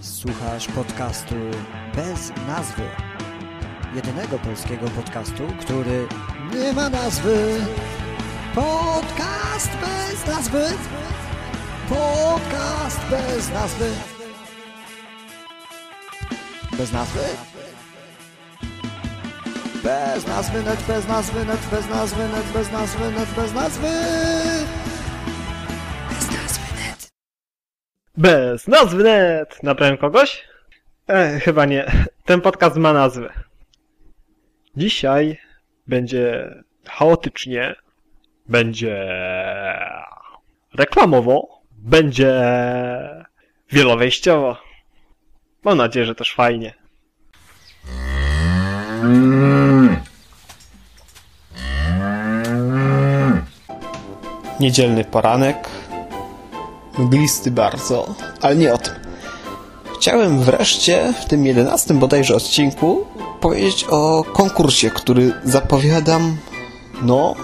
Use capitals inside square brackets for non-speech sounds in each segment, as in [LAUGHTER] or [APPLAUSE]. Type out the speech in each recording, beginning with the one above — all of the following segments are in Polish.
Słuchasz podcastu bez nazwy. Jedynego polskiego podcastu, który nie ma nazwy. Podcast bez nazwy. Podcast bez nazwy. Bez nazwy? Bez nazwy, net bez nazwy, net bez nazwy, net bez nazwy, net bez nazwy. Bez Bez nazwy net! Naprawiam kogoś? E, chyba nie. Ten podcast ma nazwę. Dzisiaj będzie chaotycznie, będzie reklamowo, będzie wielowejściowo. Mam nadzieję, że też fajnie. Niedzielny poranek. Mglisty bardzo, ale nie o tym. Chciałem wreszcie w tym jedenastym bodajże odcinku powiedzieć o konkursie, który zapowiadam, no,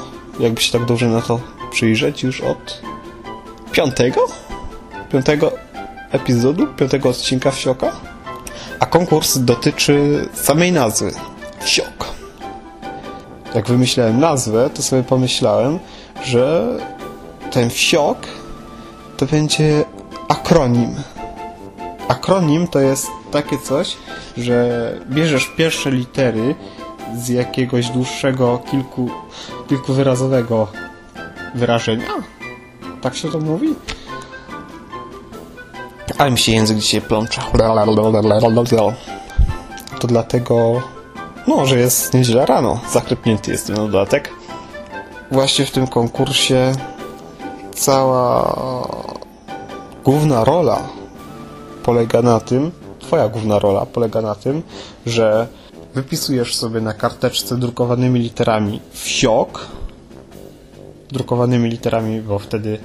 jakby się tak dobrze na to przyjrzeć, już od piątego? Piątego epizodu, piątego odcinka Wsioka. A konkurs dotyczy samej nazwy. Wsiok. Jak wymyślałem nazwę, to sobie pomyślałem, że ten wsiok to będzie akronim. Akronim to jest takie coś, że bierzesz pierwsze litery z jakiegoś dłuższego, kilku, kilkuwyrazowego wyrażenia. Tak się to mówi? Ale mi się język dzisiaj plącza. To dlatego, no, że jest nieźle rano. Zaklepnięty jestem na dodatek. Właśnie w tym konkursie cała główna rola polega na tym, twoja główna rola polega na tym, że wypisujesz sobie na karteczce drukowanymi literami wsiok, drukowanymi literami, bo wtedy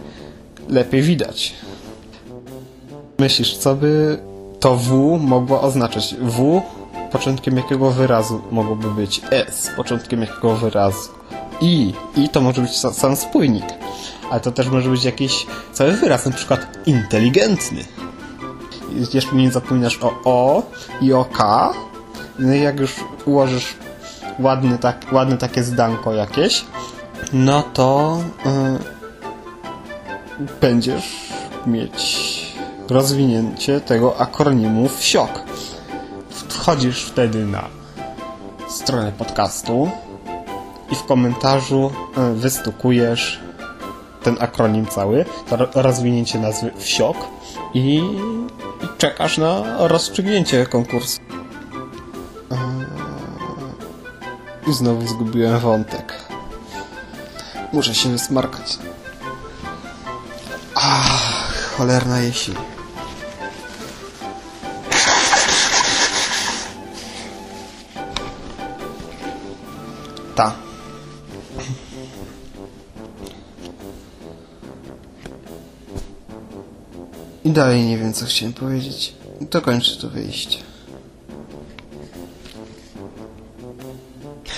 lepiej widać. Myślisz, co by to W mogło oznaczać? W początkiem jakiego wyrazu mogłoby być? S początkiem jakiego wyrazu? I. I to może być sa- sam spójnik. Ale to też może być jakiś cały wyraz, na przykład inteligentny. Jeszcze nie zapominasz o O i o K. No i jak już ułożysz ładny, tak, ładne takie zdanko jakieś, no to yy, będziesz mieć rozwinięcie tego akronimu wsiok. Wchodzisz wtedy na stronę podcastu i w komentarzu y, wystukujesz ten akronim cały, rozwinięcie nazwy wsiok i, i czekasz na rozstrzygnięcie konkursu. Eee, I znowu zgubiłem wątek. Muszę się wysmarkać. Ach, cholerna jesień. Ta. I dalej nie wiem, co chciałem powiedzieć. Dokończę to wyjście.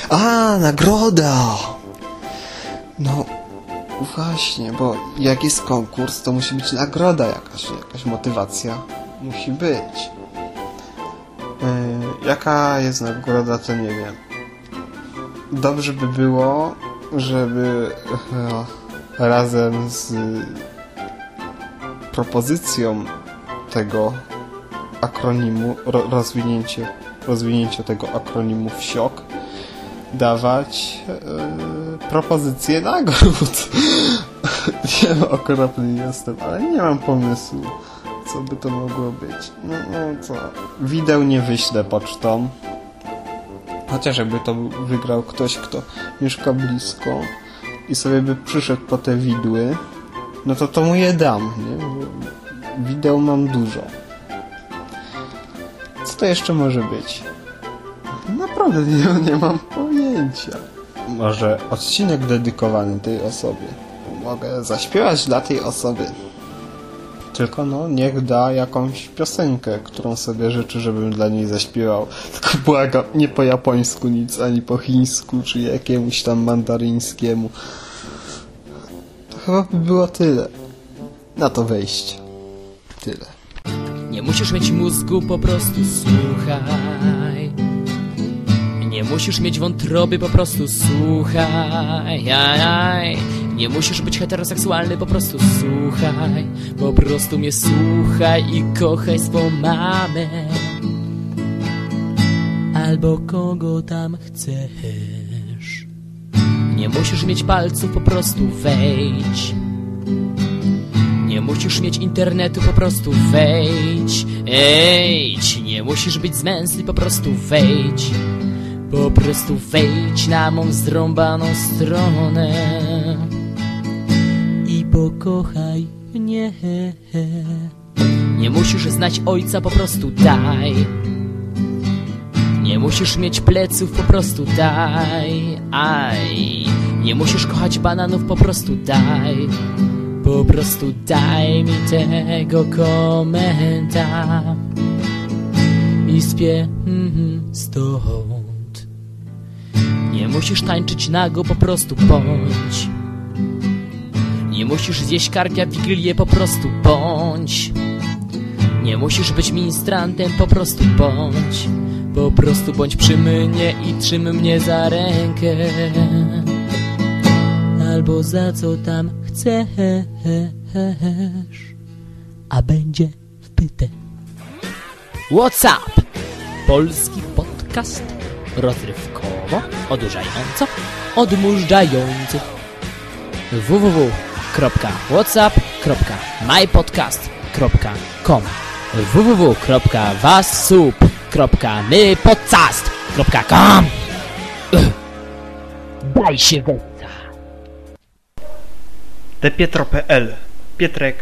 A, nagroda! No, właśnie, bo jak jest konkurs, to musi być nagroda jakaś, jakaś motywacja. Musi być. Yy, jaka jest nagroda, to nie wiem. Dobrze by było, żeby e, razem z propozycją tego akronimu, ro, rozwinięcie, rozwinięcie tego akronimu wsiok dawać e, propozycje nagród. [LAUGHS] Wiem, okropny jestem, ale nie mam pomysłu, co by to mogło być. No, no co, wideł nie wyślę pocztą. Chociaż jakby to wygrał ktoś, kto mieszka blisko i sobie by przyszedł po te widły, no to to mu je dam, nie? Bo Wideł mam dużo. Co to jeszcze może być? Naprawdę [LAUGHS] nie, nie mam pojęcia. Może odcinek dedykowany tej osobie. Mogę zaśpiewać dla tej osoby. Tylko no, niech da jakąś piosenkę, którą sobie życzy, żebym dla niej zaśpiewał. [LAUGHS] Tylko błagam, nie po japońsku nic, ani po chińsku, czy jakiemuś tam mandaryńskiemu. Chyba by było tyle. Na to wejście. Tyle. Nie musisz mieć mózgu, po prostu słuchaj. Nie musisz mieć wątroby, po prostu słuchaj. Aj, aj. Nie musisz być heteroseksualny, po prostu słuchaj. Po prostu mnie słuchaj i kochaj swą mamę. Albo kogo tam chcesz. Nie musisz mieć palców, po prostu wejdź. Nie musisz mieć internetu, po prostu wejdź. Ejdź, nie musisz być zmęsny, po prostu wejdź. Po prostu wejdź na mą zrąbaną stronę i pokochaj mnie. Nie musisz znać ojca, po prostu daj. Nie musisz mieć pleców, po prostu daj. Aj, nie musisz kochać bananów, po prostu daj. Po prostu daj mi tego komenta i spie mhm, stąd. Nie musisz tańczyć nago, po prostu bądź. Nie musisz zjeść karpia w Wigilię, po prostu bądź. Nie musisz być ministrantem, po prostu bądź. Po prostu bądź przy mnie i trzym mnie za rękę. Albo za co tam chcesz, a będzie wpyte. What's up? Polski podcast rozrywkowo, odurzająco, odmurzający. www.whatsapp.mypodcast.com www.wasup.mypodcast.com Daj się wejść. Depietro.pl Pietrek.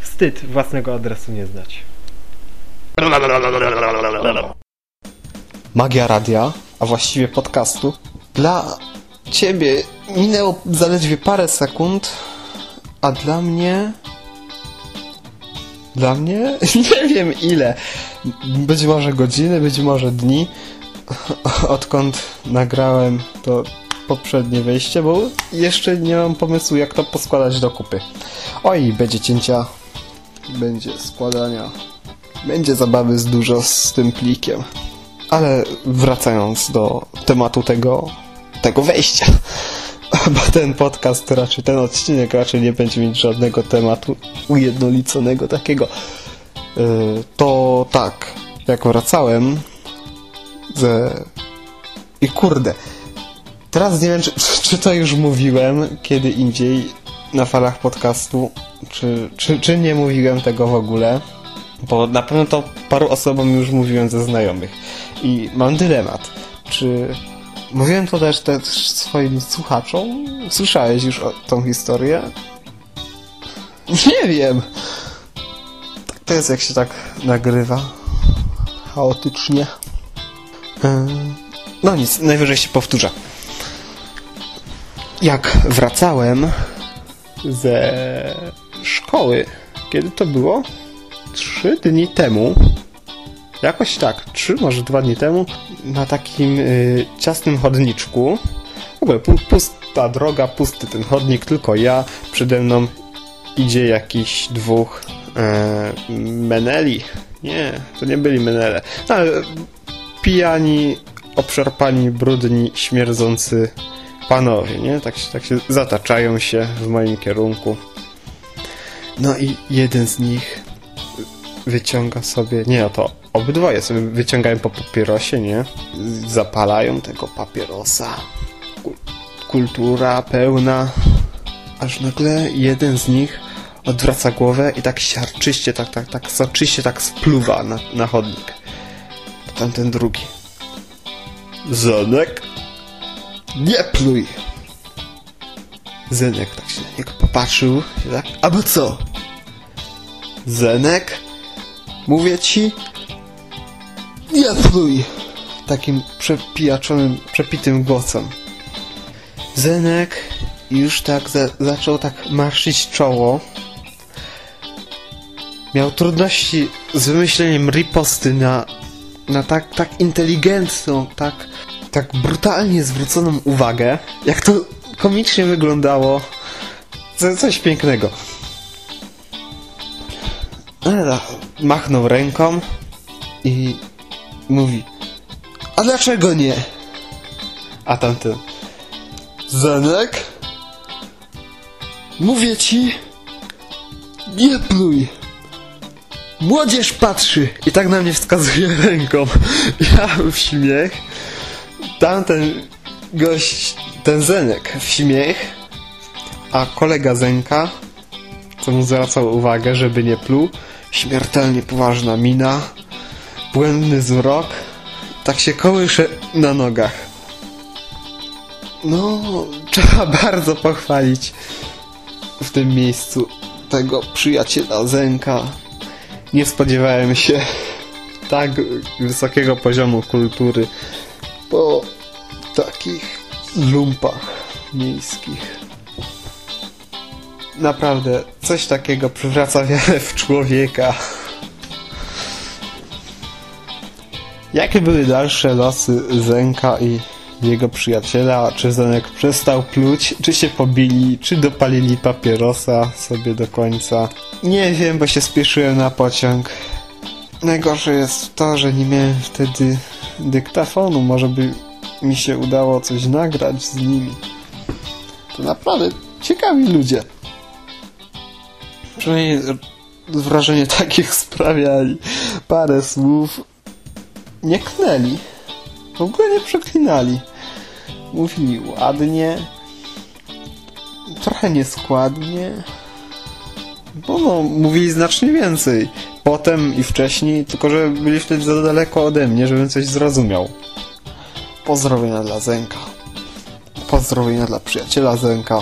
Wstyd własnego adresu nie znać. Magia radia, a właściwie podcastu. Dla ciebie minęło zaledwie parę sekund, a dla mnie... Dla mnie? [LAUGHS] Nie wiem ile. Być może godziny, być może dni. Odkąd nagrałem to poprzednie wejście, bo jeszcze nie mam pomysłu jak to poskładać do kupy. Oj, będzie cięcia, będzie składania, będzie zabawy z dużo z tym plikiem. Ale wracając do tematu tego, tego wejścia, [LAUGHS] bo ten podcast raczej, ten odcinek raczej nie będzie mieć żadnego tematu ujednoliconego takiego. Yy, to tak, jak wracałem ze... I kurde, Teraz nie wiem, czy, [LAUGHS] czy to już mówiłem kiedy indziej na falach podcastu, czy, czy, czy nie mówiłem tego w ogóle, bo na pewno to paru osobom już mówiłem ze znajomych. I mam dylemat, czy mówiłem to też, też swoim słuchaczom? Słyszałeś już o tą historię? Nie wiem. Tak to jest, jak się tak nagrywa. Chaotycznie. No nic, najwyżej się powtórzę jak wracałem ze szkoły, kiedy to było? Trzy dni temu. Jakoś tak, trzy, może dwa dni temu, na takim y, ciasnym chodniczku. W ogóle pusta droga, pusty ten chodnik, tylko ja. Przede mną idzie jakiś dwóch e, meneli. Nie, to nie byli menele. No, ale pijani, obszarpani, brudni, śmierdzący panowie, nie? Tak, tak się zataczają się w moim kierunku. No i jeden z nich wyciąga sobie, nie, no to obydwoje sobie wyciągają po papierosie, nie? Zapalają tego papierosa. Kultura pełna. Aż nagle jeden z nich odwraca głowę i tak siarczyście, tak, tak, tak, soczyście tak spluwa na, na chodnik. Tamten drugi. Zanek? Nie pluj! Zenek tak się na niego popatrzył, tak, albo co? Zenek? Mówię ci? Nie pluj! Takim przepijaczonym, przepitym głosem. Zenek już tak za zaczął tak marszyć czoło. Miał trudności z wymyśleniem riposty na, na tak, tak inteligentną, tak tak brutalnie zwróconą uwagę, jak to komicznie wyglądało. Co, coś pięknego. Machnął ręką i mówi A dlaczego nie? A tamten Zenek? Mówię ci Nie pluj Młodzież patrzy i tak na mnie wskazuje [LAUGHS] ręką. Ja w śmiech. Tamten gość, ten Zenek w śmiech. A kolega Zenka, co mu zwracał uwagę, żeby nie pluł, śmiertelnie poważna mina, błędny wzrok, tak się kołysze na nogach. No, trzeba [LAUGHS] bardzo pochwalić w tym miejscu tego przyjaciela Zenka. Nie spodziewałem się [LAUGHS] tak wysokiego poziomu kultury po takich lumpach miejskich. Naprawdę, coś takiego przywraca wiarę w człowieka. Jakie były dalsze losy Zenka i jego przyjaciela? Czy Zenek przestał pluć? Czy się pobili? Czy dopalili papierosa sobie do końca? Nie wiem, bo się spieszyłem na pociąg. Najgorsze jest to, że nie miałem wtedy dyktafonu. Może by mi się udało coś nagrać z nimi. To naprawdę ciekawi ludzie. Przynajmniej wrażenie takich [LAUGHS] sprawiali. Parę słów nie knęli. W ogóle nie przeklinali. Mówili ładnie. Trochę nieskładnie. No, no, mówili znacznie więcej. Potem i wcześniej, tylko że byli wtedy za daleko ode mnie, żebym coś zrozumiał. Pozdrowienia dla Zenka. Pozdrowienia dla przyjaciela Zenka.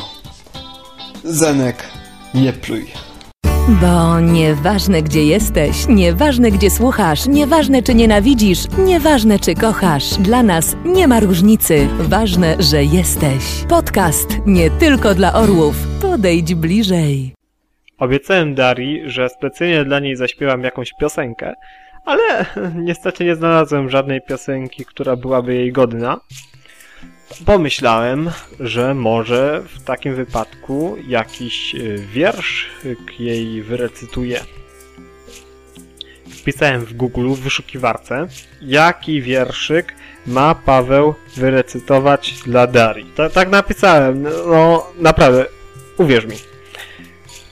Zenek, nie pluj. Bo nieważne gdzie jesteś, nieważne gdzie słuchasz, nieważne czy nienawidzisz, nieważne czy kochasz, dla nas nie ma różnicy. Ważne, że jesteś. Podcast nie tylko dla orłów. Podejdź bliżej. Obiecałem Darii, że specjalnie dla niej zaśpiewam jakąś piosenkę, ale niestety nie znalazłem żadnej piosenki, która byłaby jej godna. Pomyślałem, że może w takim wypadku jakiś y, wiersz jej wyrecytuję. Wpisałem w Google w wyszukiwarce, jaki wierszyk ma Paweł wyrecytować dla Darii. Ta, tak napisałem, no naprawdę, uwierz mi.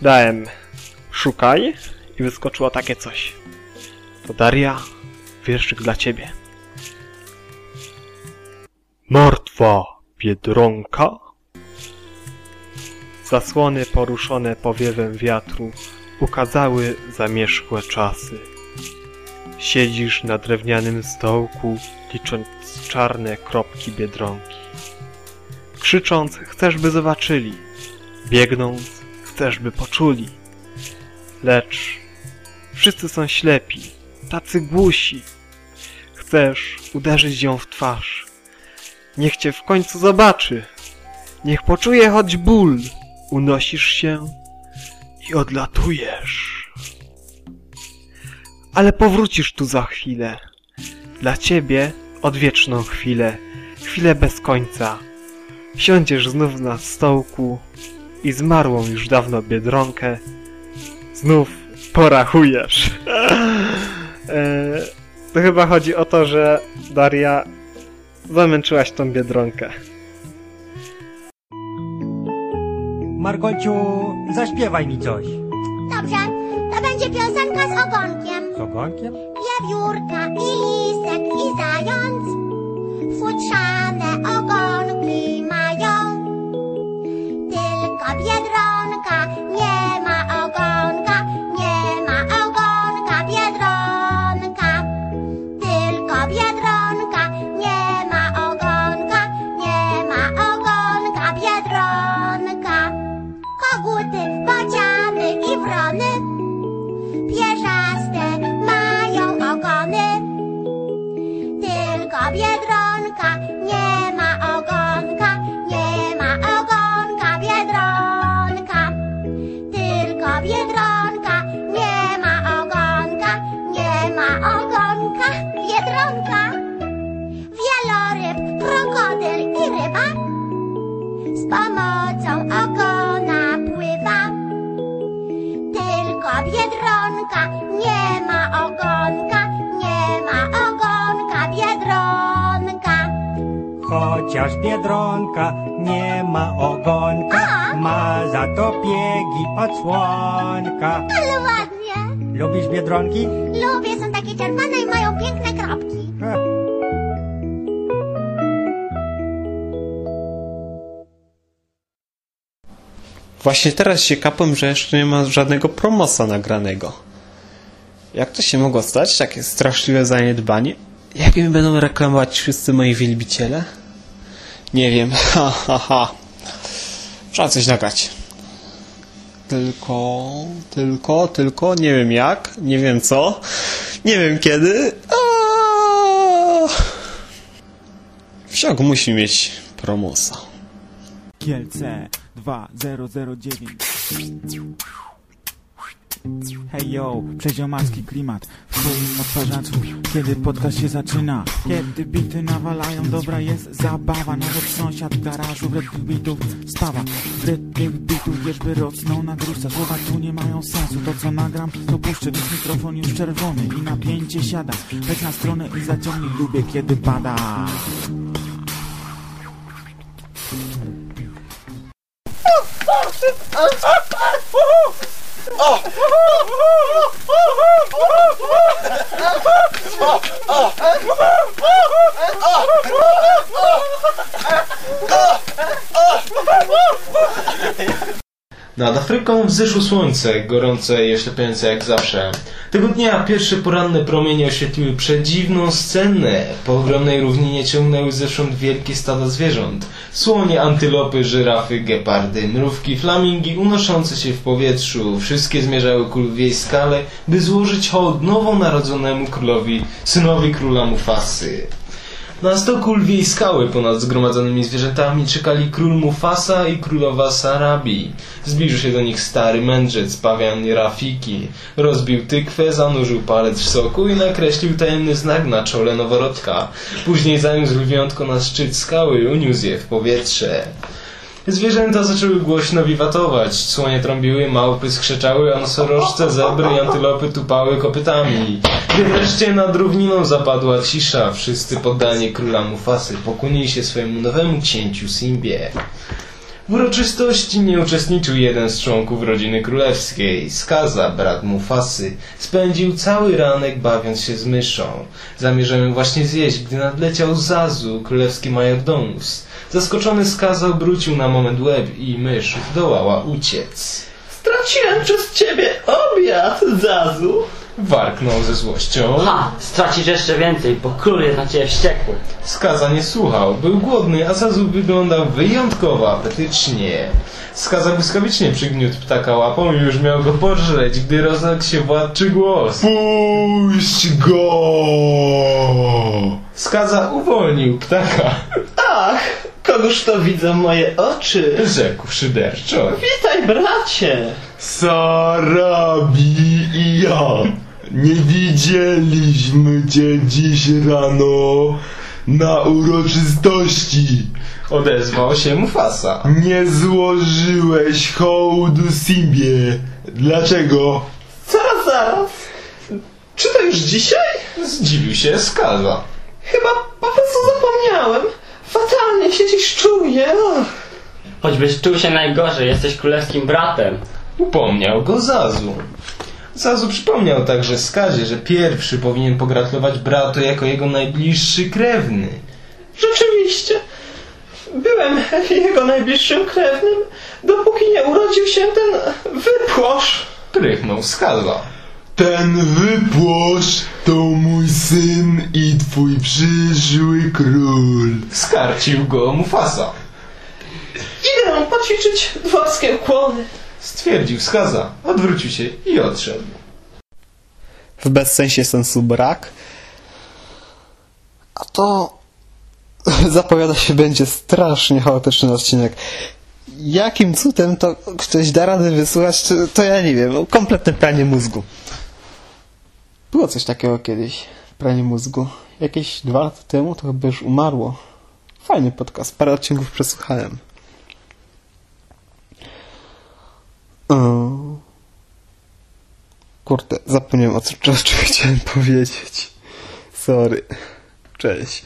Dałem szukaj i wyskoczyło takie coś. To Daria, wierszyk dla ciebie. Martwa Biedronka Zasłony poruszone powiewem wiatru ukazały zamierzchłe czasy. Siedzisz na drewnianym stołku, licząc czarne kropki Biedronki. Krzycząc, chcesz by zobaczyli. Biegnąc, chcesz by poczuli. Lecz wszyscy są ślepi, tacy głusi. Chcesz uderzyć ją w twarz. Niech cię w końcu zobaczy. Niech poczuje choć ból. Unosisz się i odlatujesz. Ale powrócisz tu za chwilę. Dla ciebie odwieczną chwilę. Chwilę bez końca. Siądziesz znów na stołku i zmarłą już dawno biedronkę znów porachujesz. [LAUGHS] Eee, to chyba chodzi o to, że Daria zamęczyłaś tą biedronkę. Margociu, zaśpiewaj mi coś. Dobrze, to będzie piosenka z ogonkiem. Z ogonkiem? Wiewiórka Chociaż Biedronka nie ma ogonka, ma za to piegi od słonka. Ale ładnie. Lubisz Biedronki? Lubię, są takie czerwone i mają piękne kropki. Ha. Właśnie teraz się kapłem, że jeszcze nie ma żadnego promosa nagranego. Jak to się mogło stać? Takie straszliwe zaniedbanie? Jak mi będą reklamować wszyscy moi wielbiciele? Nie wiem. [LAUGHS] Ha, ha, ha. Trzeba coś nagrać. Tylko, tylko, tylko, nie wiem jak, nie wiem co, nie wiem kiedy. Aaaa! Wsiok musi mieć promosa. Kielce 2009 Hej yo, przeziomarski klimat. W twoim odtwarzaczu Kiedy podcast się zaczyna. Kiedy bity nawalają, dobra jest zabawa. Nawet sąsiad w garażu wred tych bitów spawa Wred tych bitów wierzby rosną na gruszce Słowa tu nie mają sensu, to co nagram to puszczę. Więc mikrofon już czerwony i napięcie siada. Weź na stronę i zaciągnij, lubię kiedy pada Oh. Nad Afryką wzeszło słońce, gorące i oślepiające jak zawsze. Tego dnia pierwsze poranne promienie oświetliły przedziwną scenę. Po ogromnej równinie ciągnęły zewsząd wielkie stada zwierząt. Słonie, antylopy, żyrafy, gepardy, mrówki, flamingi unoszące się w powietrzu. Wszystkie zmierzały ku lwiej skale, by złożyć hołd nowonarodzonemu królowi, synowi króla Mufasy. Na stoku lwiej skały ponad zgromadzonymi zwierzętami czekali król Mufasa i królowa Sarabi. Zbliżył się do nich stary mędrzec, pawian Rafiki. Rozbił tykwę, zanurzył palec w soku i nakreślił tajemny znak na czole noworodka. Później zaniósł lwiątko na szczyt skały i uniósł je w powietrze. Zwierzęta zaczęły głośno wiwatować. Słonie trąbiły, małpy skrzeczały, a nosorożce, zebry i antylopy tupały kopytami. Gdy wreszcie nad równiną zapadła cisza, wszyscy poddani króla Mufasy pokłonili się swojemu nowemu księciu Simbie. W uroczystości nie uczestniczył jeden z członków rodziny królewskiej. Skaza, brat Mufasy, spędził cały ranek bawiąc się z myszą. Zamierzał ją właśnie zjeść, gdy nadleciał Zazu, królewski majordomus. Zaskoczony Skaza obrócił na moment łeb i mysz zdołała uciec. Straciłem przez ciebie obiad, Zazu. Warknął ze złością. Ha! Stracisz jeszcze więcej, bo król jest na ciebie wściekły. Skaza nie słuchał. Był głodny, a Zazu wyglądał wyjątkowo apetycznie. Skaza błyskawicznie przygniótł ptaka łapą i już miał go pożreć, gdy rozległ się władczy głos. Puść go! Skaza uwolnił ptaka, Ach, kogoż to widzą moje oczy? rzekł szyderczo. Witaj, bracie. Sarabi i ja nie widzieliśmy cię dziś rano na uroczystości. Odezwał się Mufasa. Nie złożyłeś hołdu Simbie. Dlaczego? Zaraz, zaraz. Czy to już dzisiaj? Zdziwił się Skaza. Chyba po prostu zapomniałem. Fatalnie się dziś czuję. Choćbyś czuł się najgorzej, jesteś królewskim bratem. Upomniał go Zazu. Zazu przypomniał także Skazie, że pierwszy powinien pogratulować bratu jako jego najbliższy krewny. Rzeczywiście. Byłem jego najbliższym krewnym, dopóki nie urodził się ten wypłosz. Prychnął Skaza. Ten wypłosz to mój syn i twój przyszły król. Skarcił go Mufasa. Idę poćwiczyć dworskie ukłony. Stwierdził Skaza. Odwrócił się i odszedł. W bezsensie sensu brak. A to [LAUGHS] zapowiada się będzie strasznie chaotyczny odcinek. Jakim cudem to ktoś da radę wysłuchać, to- to ja nie wiem. Kompletne pranie mózgu. Było coś takiego kiedyś. Pranie mózgu. Jakieś dwa lata temu to chyba już umarło. Fajny podcast. Parę odcinków przesłuchałem. Yy. Kurde, zapomniałem o co, o czym [LAUGHS] chciałem powiedzieć. Sorry. Cześć.